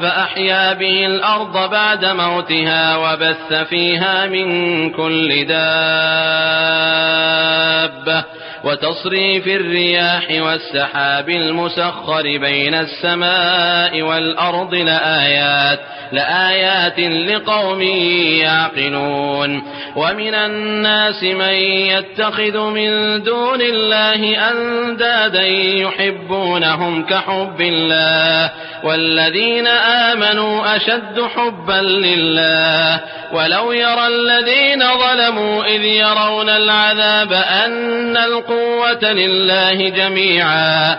فأحيا به الأرض بعد موتها وبث فيها من كل دابة وتصريف الرياح والسحاب المسخر بين السماء والأرض لآيات لآيات لقوم يعقلون. ومن الناس من يتخذ من دون الله أندادا يحبونهم كحب الله والذين آمنوا أشد حبا لله. ولو يرى الذين ظلموا إذ يرون العذاب أن القوة لله جميعا.